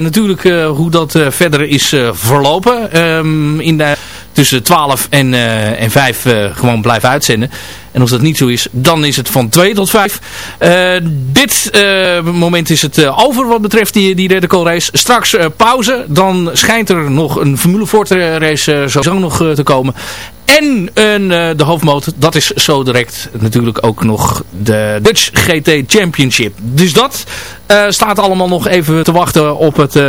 natuurlijk hoe dat verder is verlopen. Um, in de, tussen 12 en, en 5 gewoon blijven uitzenden. En als dat niet zo is, dan is het van 2 tot 5. Uh, dit uh, moment is het uh, over wat betreft die, die derde race. Straks pauze. Dan schijnt er nog een Formule Ford race sowieso nog te komen. En de hoofdmoot, dat is zo direct natuurlijk ook nog de Dutch GT Championship. Dus dat staat allemaal nog even te wachten op het,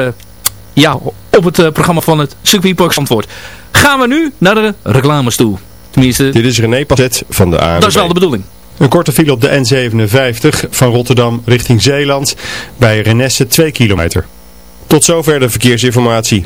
ja, op het programma van het circuitpark Zandvoort. Gaan we nu naar de reclames toe. Tenminste, Dit is René Passet van de ANWB. Dat is wel de bedoeling. Een korte file op de N57 van Rotterdam richting Zeeland bij Renesse 2 kilometer. Tot zover de verkeersinformatie.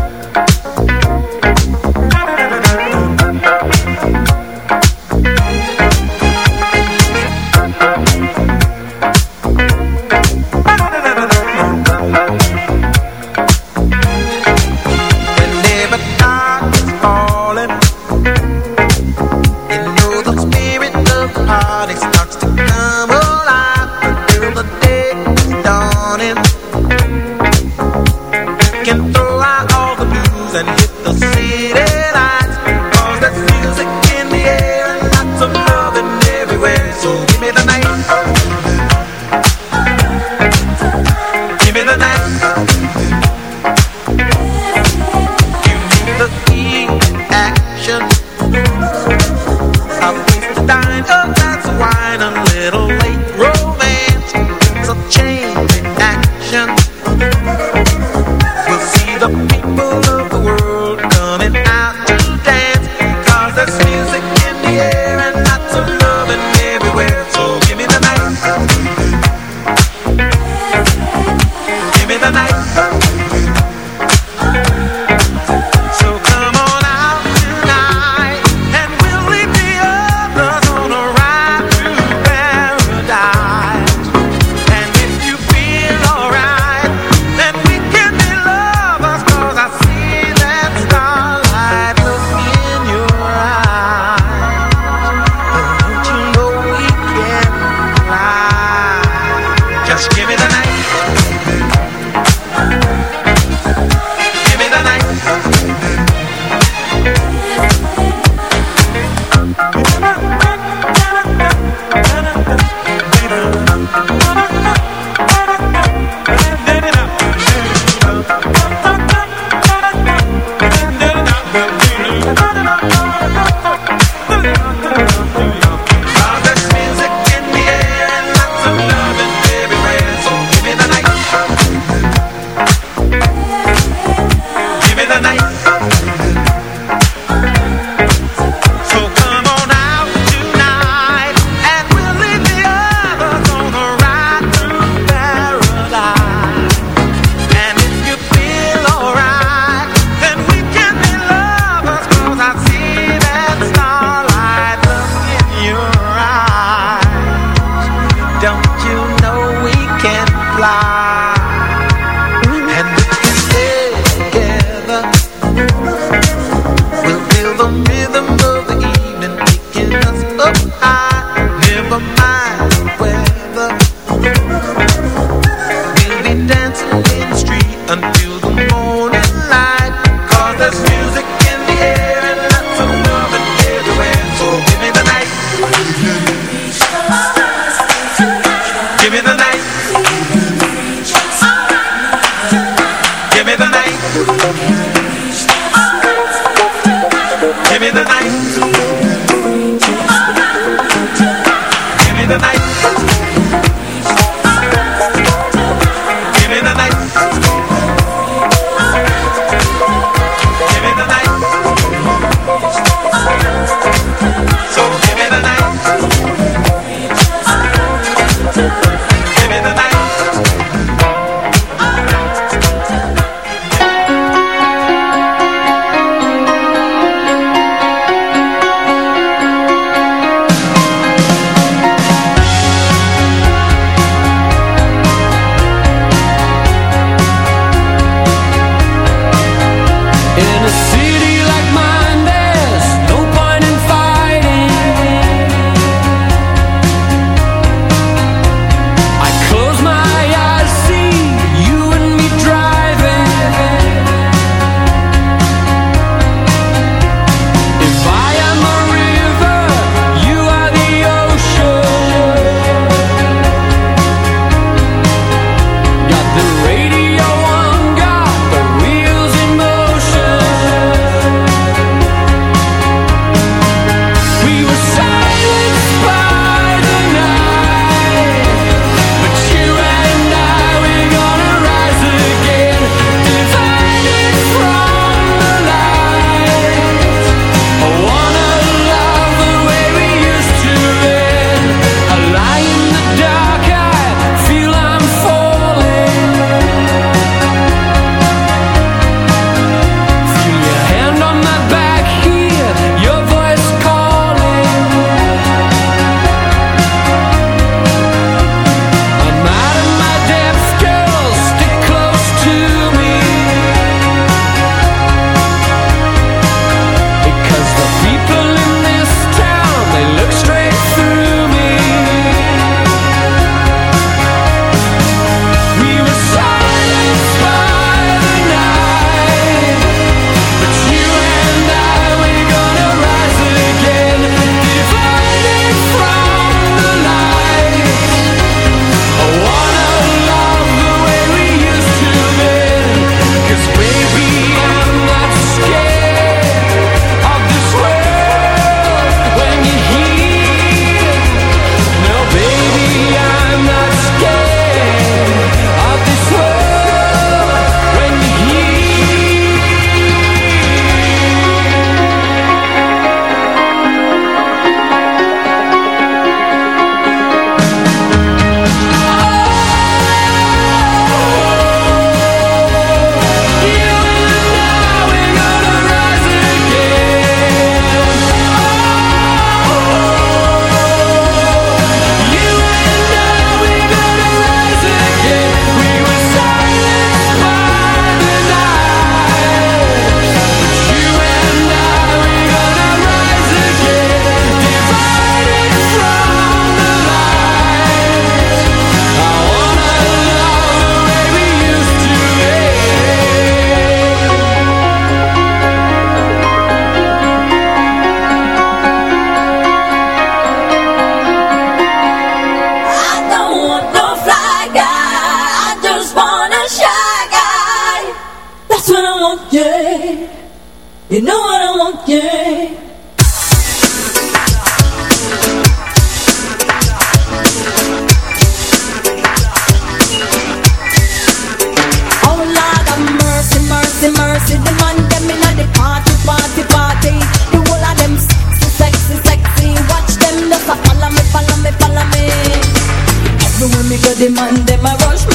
The man, them a rush me.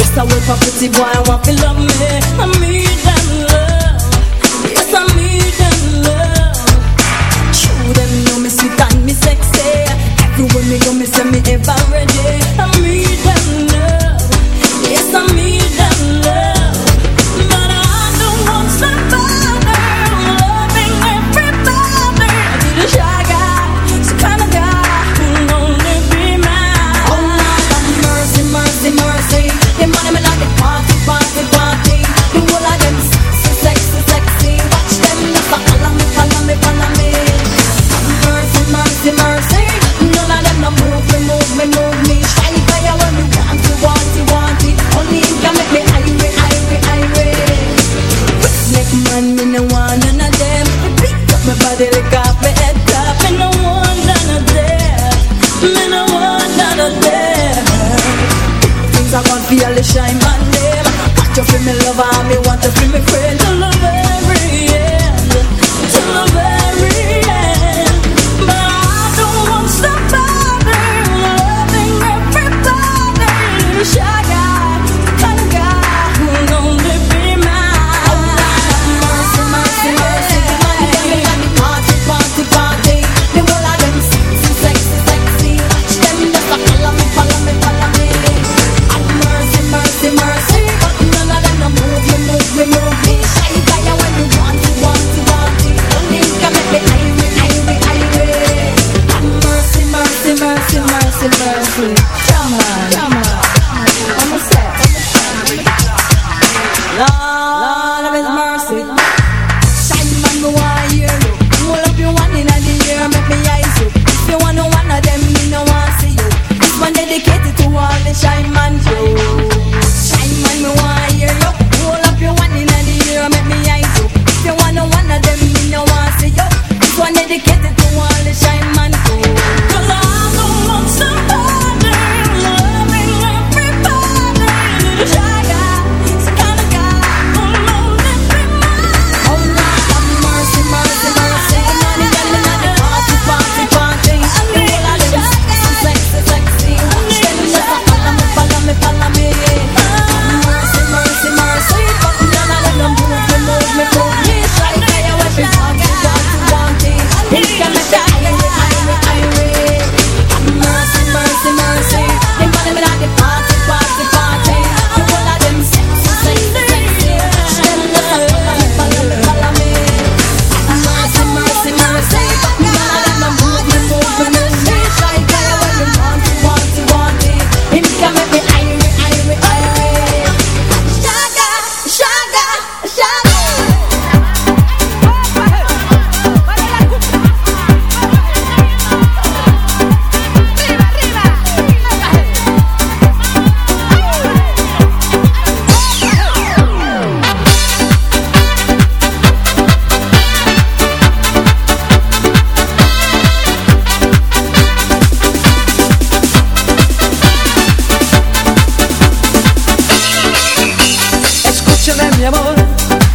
Yes, I wait for pretty boy, I want to love me.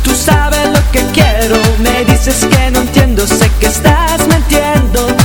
tú sabes lo que quiero. Me dices que no entiendo, sé que estás mintiendo.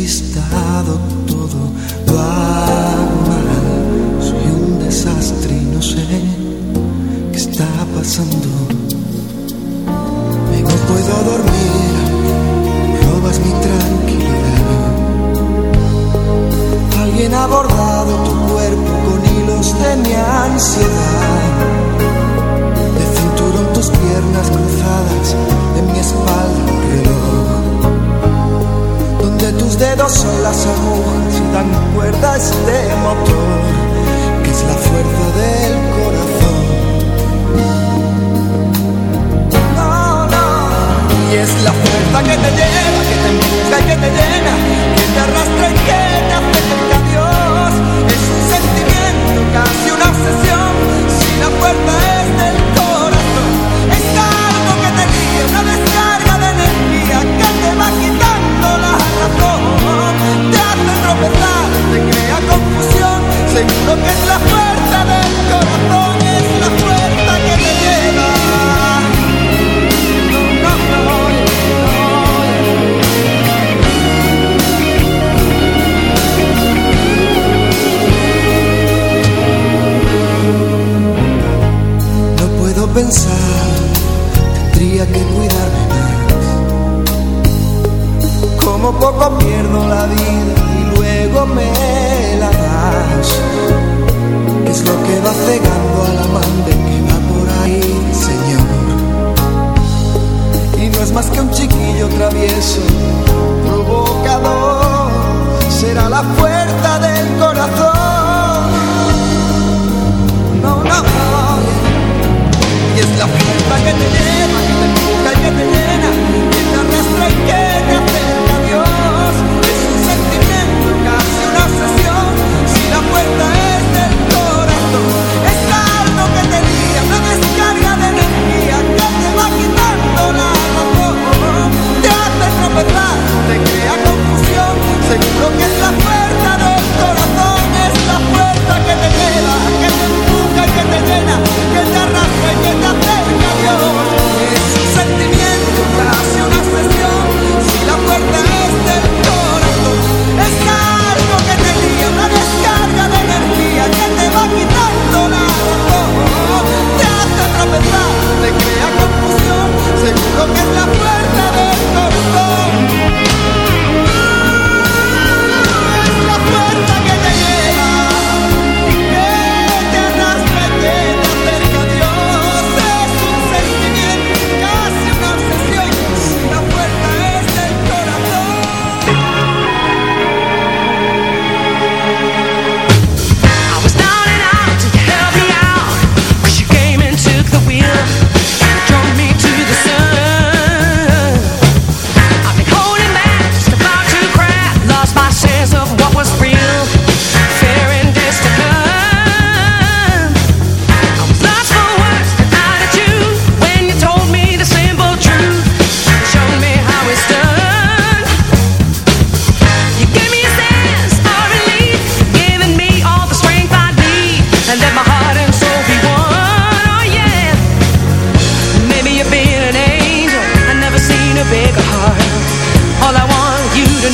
Despistado, todo. Lo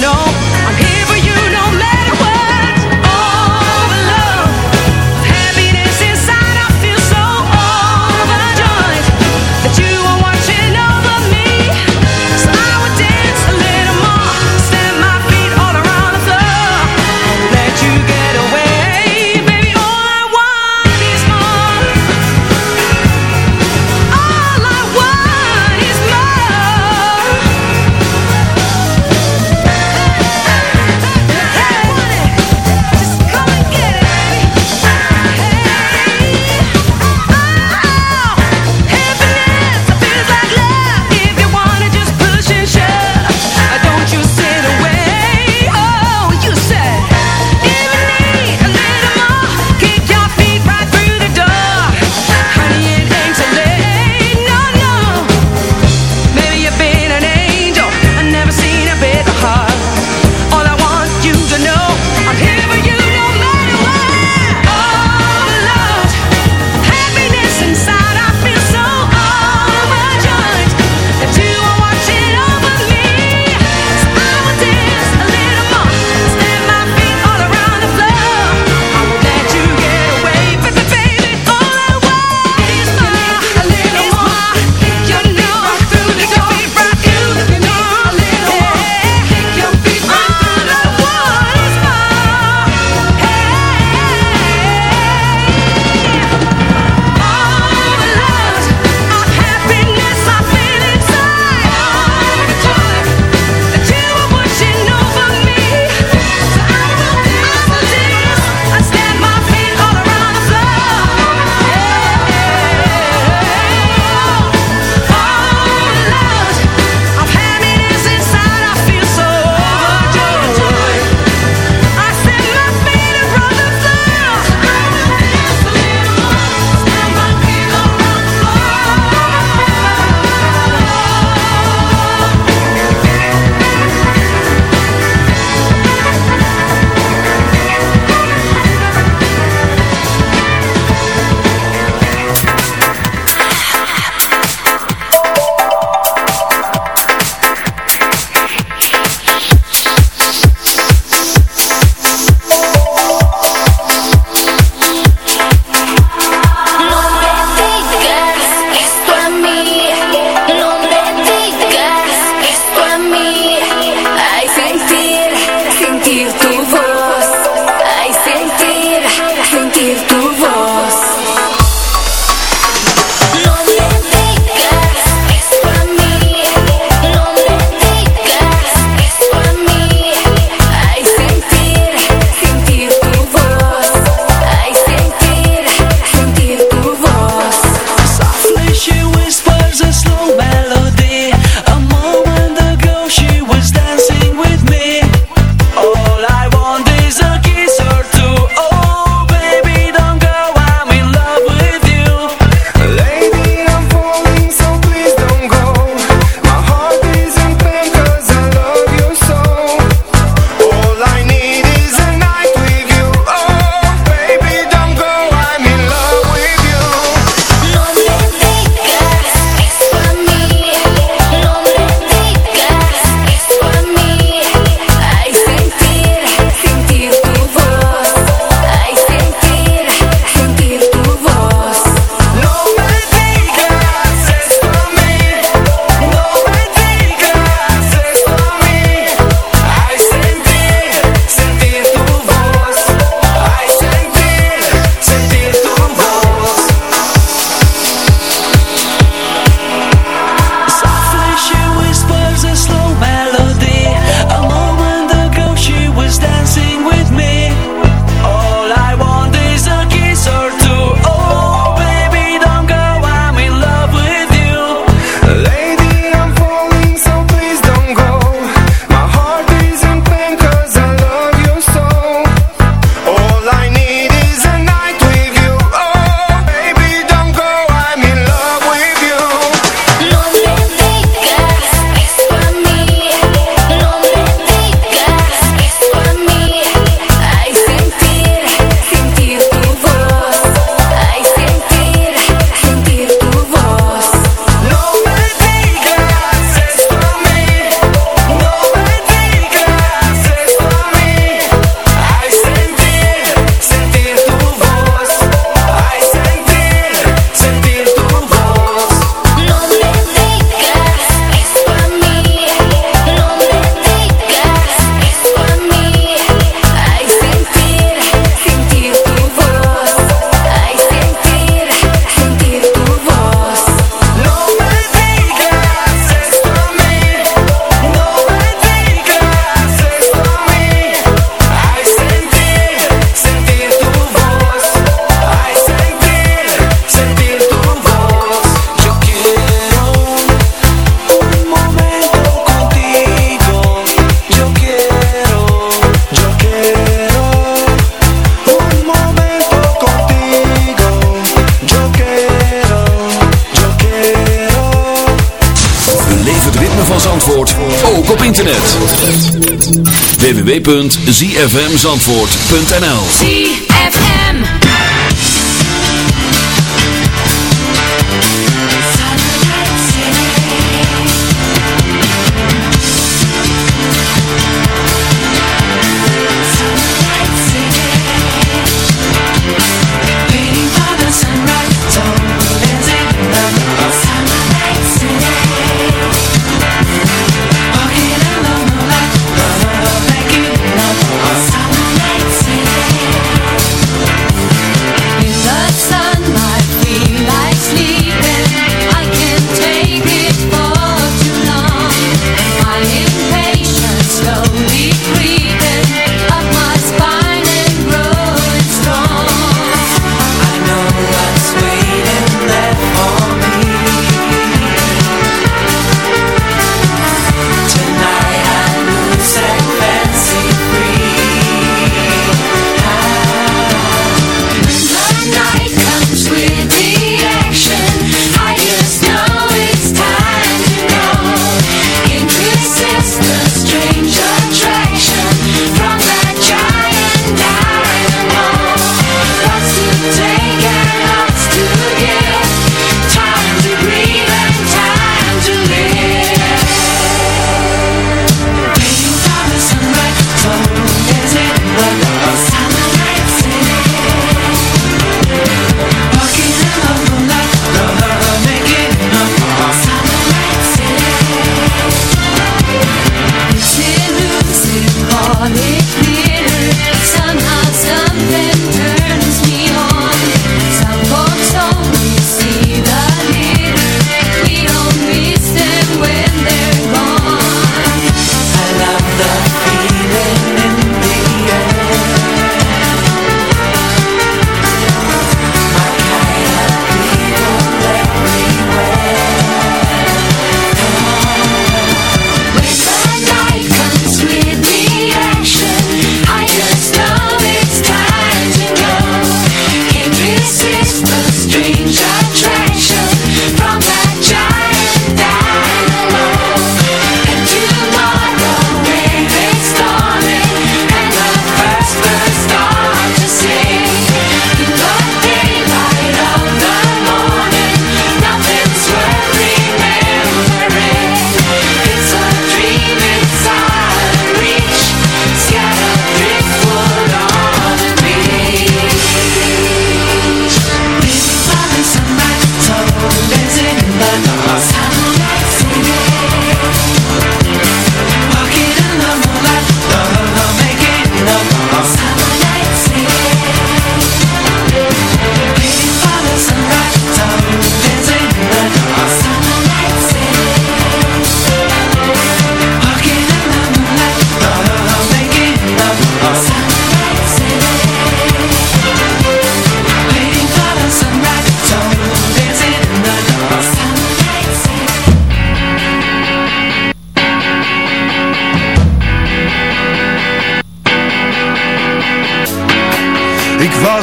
know www.zfmzandvoort.nl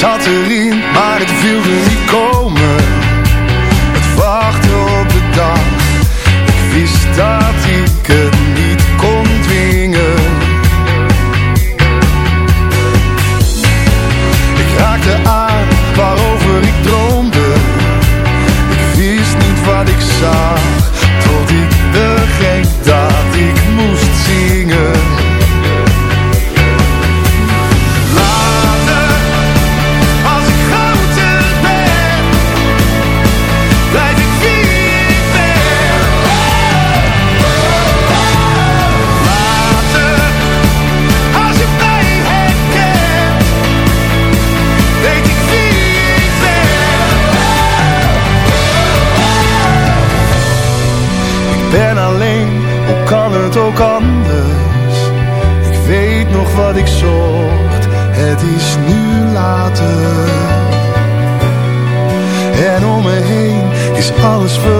zat erin, maar het viel niet komen. Heen is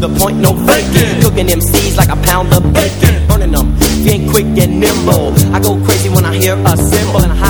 The point, no faking. Cooking MCs like a pound of bacon. Burning them, ain't quick and nimble. I go crazy when I hear a cymbal and a hi-hat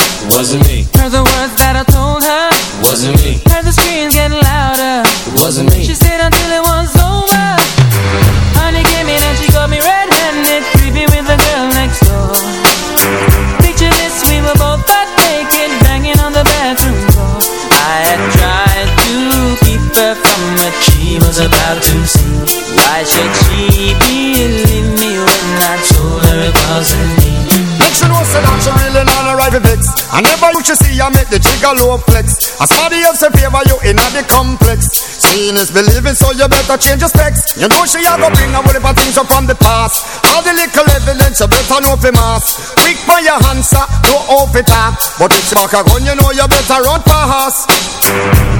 Wasn't me. Heard the words that I told her Wasn't me. Heard the screams getting louder Wasn't me. She trigger low flex. As somebody else in favor you in the complex. Seeing is believing so you better change your specs. You know she a go bring a whole heap of things from the past. All the little evidence you better know fi mass. Quick for your answer, no off it up. But if she back a gun you know you better run fast.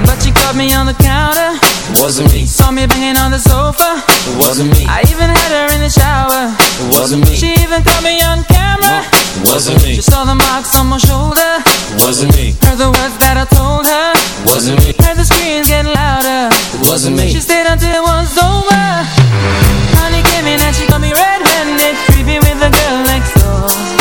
But she caught me on the counter Wasn't me. Saw me banging on the sofa Wasn't me. I even had her in the shower It Wasn't me. She even caught me on camera It Wasn't me. She saw the marks on my shoulder It Wasn't me. Heard the words that I told her It Wasn't me. Heard the screams getting louder Wasn't me. She stayed until it was over Honey came in and she got me red-handed Creepy with the girl next door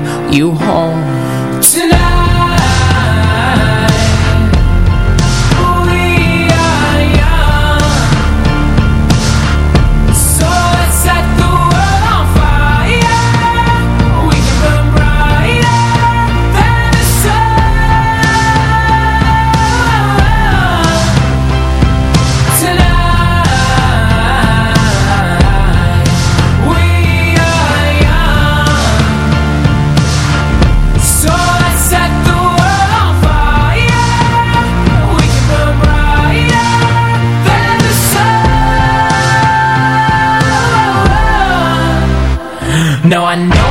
you home No, I know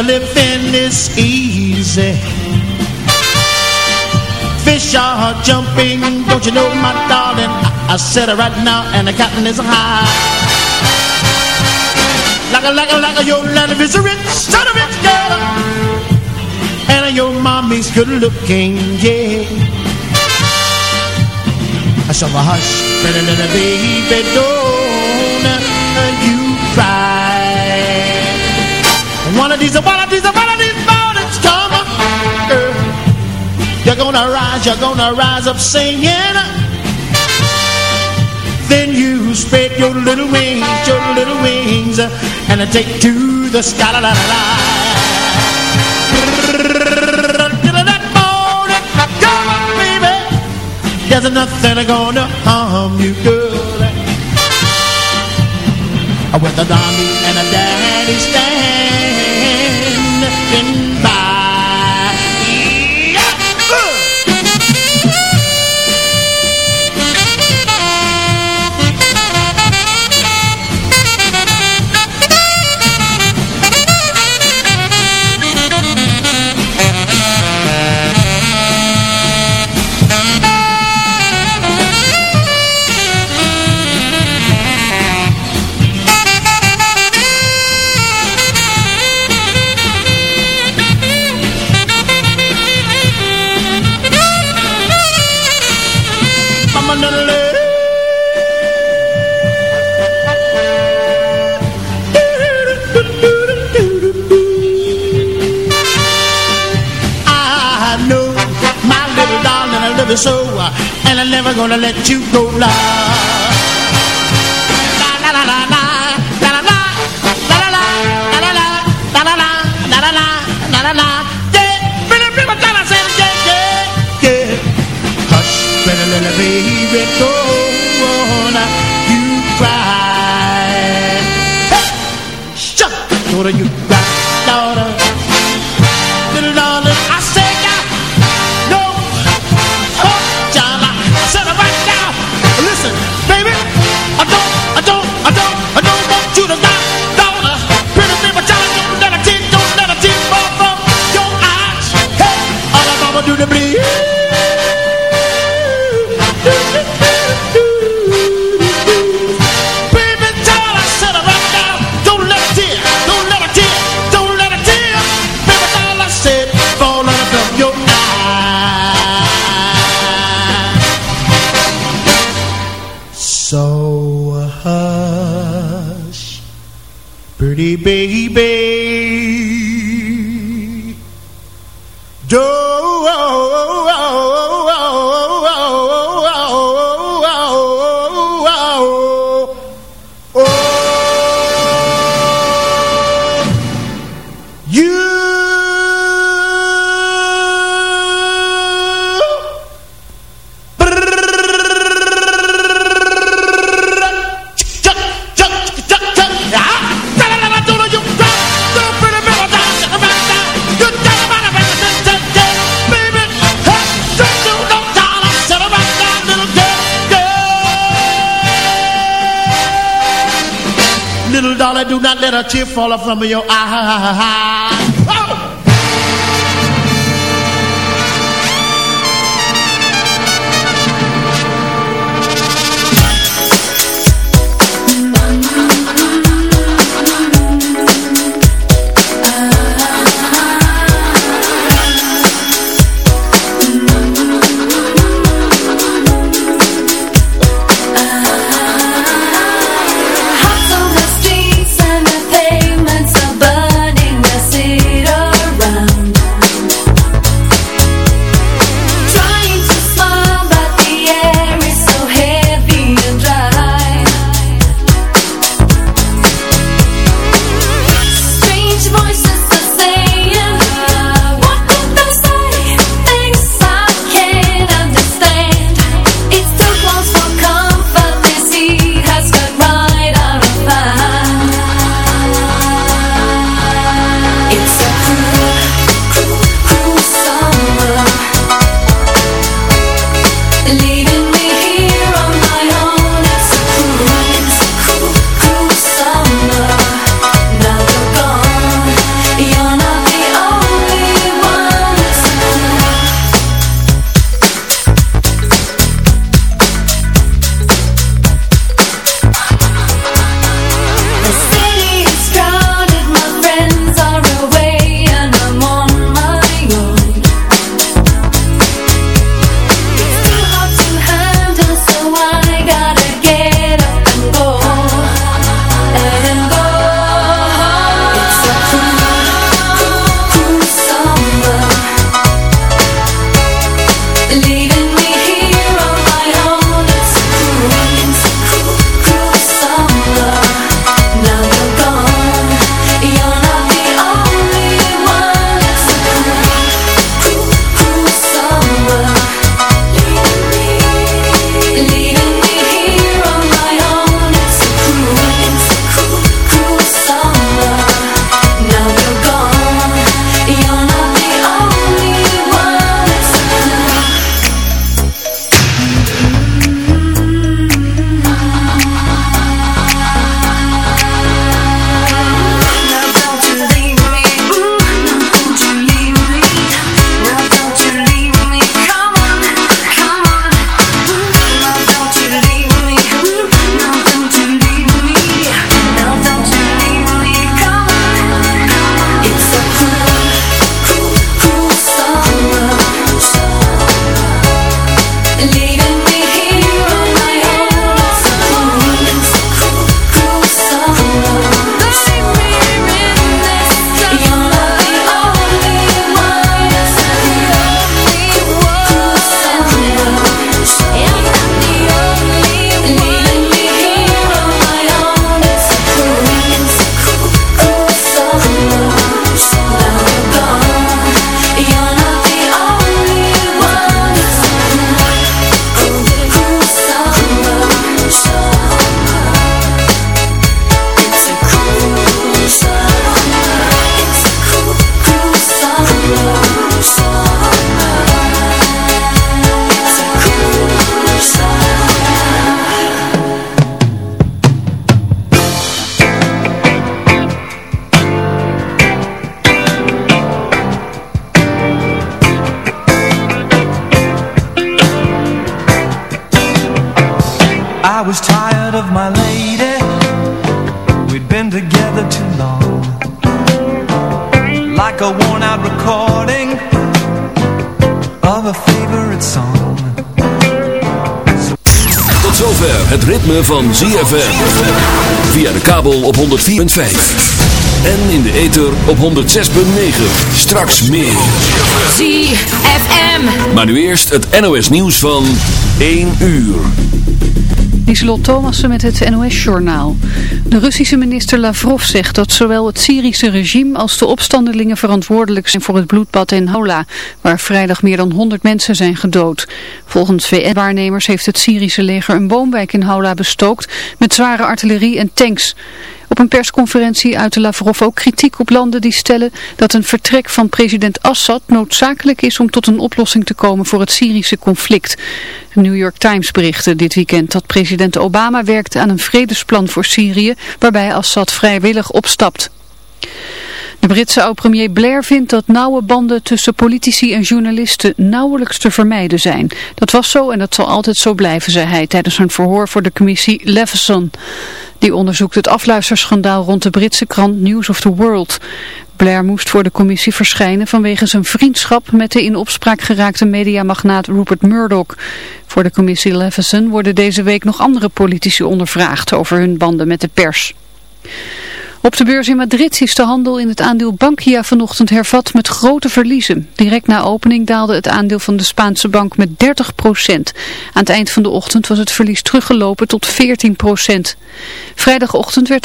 the living is easy. Fish are jumping, don't you know, my darling? I, I said it right now, and the cotton is high. Like a, like a, like a, your land is a rich, son of rich girl. And your mommy's good looking, yeah. I saw a hush, little baby, don't Of these, one of these mornings come, girl. You're gonna rise, you're gonna rise up singing. Then you spread your little wings, your little wings, and take to the sky. La, la, la, la. That morning, come baby. There's nothing gonna harm you, girl. With the mommy and the daddy standing Bien. so And I'm never gonna let you go la La la la la la Baby, don't you cry. Hey, shut up, you. some of your ah ha ha ha. I was tired of my lady We'd been together too long Like a worn out recording Of a favorite song Tot zover het ritme van ZFM. Via de kabel op 104.5. En in de ether op 106.9. Straks meer. ZFM. Maar nu eerst het NOS nieuws van 1 uur. Lieselot Thomassen met het NOS-journaal. De Russische minister Lavrov zegt dat zowel het Syrische regime als de opstandelingen verantwoordelijk zijn voor het bloedbad in Houla, waar vrijdag meer dan 100 mensen zijn gedood. Volgens VN-waarnemers heeft het Syrische leger een woonwijk in Houla bestookt met zware artillerie en tanks. Op een persconferentie uitte Lavrov ook kritiek op landen die stellen dat een vertrek van president Assad noodzakelijk is om tot een oplossing te komen voor het Syrische conflict. De New York Times berichtte dit weekend dat president Obama werkt aan een vredesplan voor Syrië waarbij Assad vrijwillig opstapt. De Britse oud-premier Blair vindt dat nauwe banden tussen politici en journalisten nauwelijks te vermijden zijn. Dat was zo en dat zal altijd zo blijven, zei hij tijdens een verhoor voor de commissie Leveson. Die onderzoekt het afluisterschandaal rond de Britse krant News of the World. Blair moest voor de commissie verschijnen vanwege zijn vriendschap met de in opspraak geraakte mediamagnaat Rupert Murdoch. Voor de commissie Leveson worden deze week nog andere politici ondervraagd over hun banden met de pers. Op de beurs in Madrid is de handel in het aandeel Bankia vanochtend hervat met grote verliezen. Direct na opening daalde het aandeel van de Spaanse bank met 30 procent. Aan het eind van de ochtend was het verlies teruggelopen tot 14 procent. Vrijdagochtend werd